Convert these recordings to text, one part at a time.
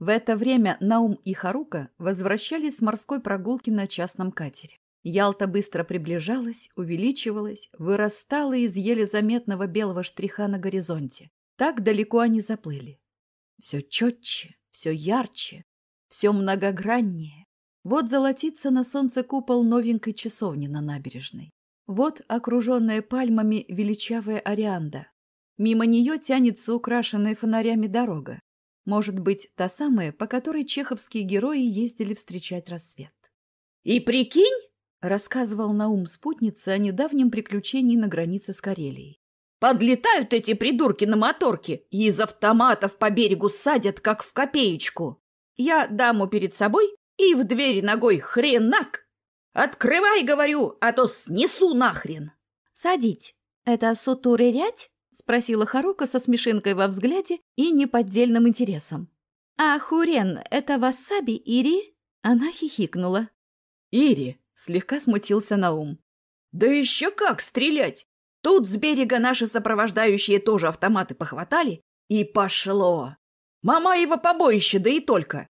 В это время Наум и Харука возвращались с морской прогулки на частном катере. Ялта быстро приближалась, увеличивалась, вырастала из еле заметного белого штриха на горизонте. Так далеко они заплыли. Все четче, все ярче, все многограннее. Вот золотится на солнце купол новенькой часовни на набережной. Вот окруженная пальмами величавая Орианда. Мимо нее тянется украшенная фонарями дорога. Может быть, та самая, по которой чеховские герои ездили встречать рассвет. «И прикинь!» — рассказывал Наум спутнице о недавнем приключении на границе с Карелией. «Подлетают эти придурки на моторке и из автоматов по берегу садят, как в копеечку. Я даму перед собой и в двери ногой хренак. Открывай, говорю, а то снесу нахрен!» «Садить. Это сутуры-рядь?» — спросила Харука со смешинкой во взгляде и неподдельным интересом. «А хурен — это васаби, Ири?» Она хихикнула. «Ири!» — слегка смутился Наум. «Да еще как стрелять! Тут с берега наши сопровождающие тоже автоматы похватали, и пошло! Мамаево побоище, да и только!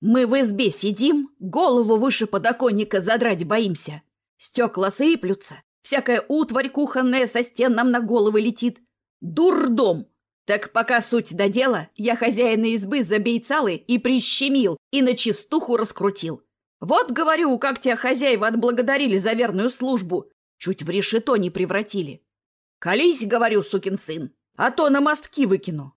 Мы в избе сидим, голову выше подоконника задрать боимся. Стекла сыплются, Всякая утварь кухонная со стен нам на головы летит. Дурдом! Так пока суть до дела, я хозяина избы забейцалы и прищемил, и на чистуху раскрутил. Вот, говорю, как тебя хозяева отблагодарили за верную службу. Чуть в решето не превратили. Колись, говорю, сукин сын, а то на мостки выкину.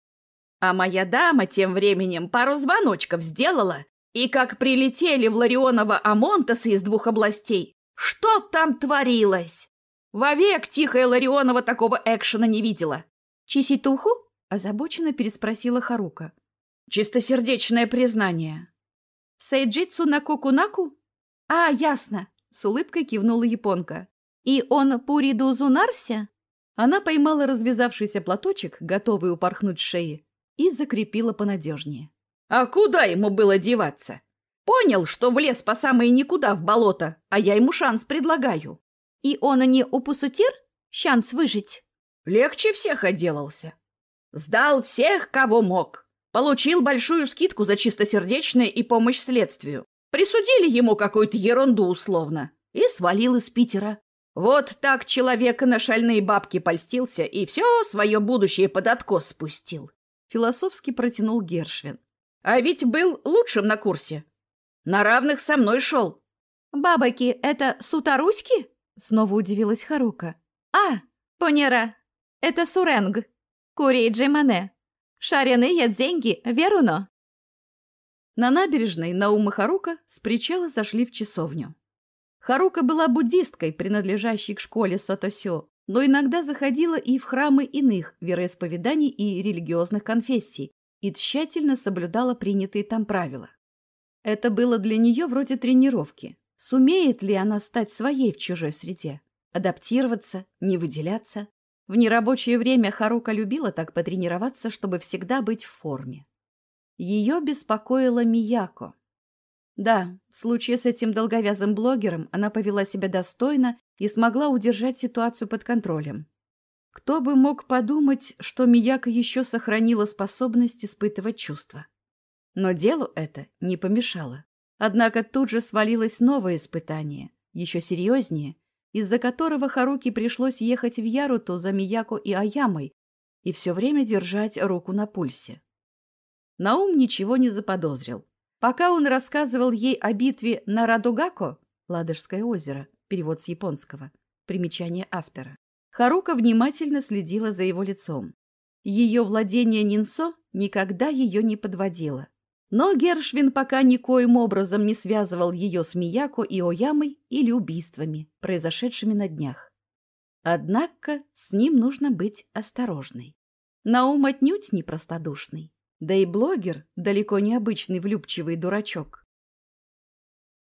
А моя дама тем временем пару звоночков сделала, и как прилетели в Ларионова Амонтасы из двух областей, что там творилось? Вовек тихая Ларионова такого экшена не видела. Чиситуху? озабоченно переспросила Харука. Чистосердечное признание. Сейджитсу на Кокунаку? А, ясно, с улыбкой кивнула японка. И он Пуриду Зунарся? Она поймала развязавшийся платочек, готовый упорхнуть с шеи, и закрепила понадежнее. А куда ему было деваться? Понял, что влез по самое никуда в болото, а я ему шанс предлагаю. И он не упусутир? Шанс выжить. Легче всех отделался. Сдал всех, кого мог. Получил большую скидку за чистосердечное и помощь следствию. Присудили ему какую-то ерунду условно. И свалил из Питера. Вот так человек на шальные бабки польстился и все свое будущее под откос спустил. Философски протянул Гершвин. А ведь был лучшим на курсе. На равных со мной шел. Бабаки — это сутаруськи? Снова удивилась Харука. «А, поняла. Это Суренг. Курейджи Мане. Шареные деньги, веруно?» На набережной Наум и Харука с причала зашли в часовню. Харука была буддисткой, принадлежащей к школе Сотосё, но иногда заходила и в храмы иных вероисповеданий и религиозных конфессий и тщательно соблюдала принятые там правила. Это было для нее вроде тренировки. Сумеет ли она стать своей в чужой среде? Адаптироваться, не выделяться? В нерабочее время Харука любила так потренироваться, чтобы всегда быть в форме. Ее беспокоила Мияко. Да, в случае с этим долговязым блогером она повела себя достойно и смогла удержать ситуацию под контролем. Кто бы мог подумать, что Мияко еще сохранила способность испытывать чувства. Но делу это не помешало. Однако тут же свалилось новое испытание, еще серьезнее, из-за которого Харуки пришлось ехать в Яруту за Мияко и Аямой и все время держать руку на пульсе. Наум ничего не заподозрил. Пока он рассказывал ей о битве на Радугако, Ладожское озеро, перевод с японского, примечание автора, Харука внимательно следила за его лицом. Ее владение Нинсо никогда ее не подводило. Но Гершвин пока никоим образом не связывал ее с Мияко и Оямой или убийствами, произошедшими на днях. Однако с ним нужно быть осторожной. Наум отнюдь не простодушный. Да и блогер, далеко не обычный влюбчивый дурачок.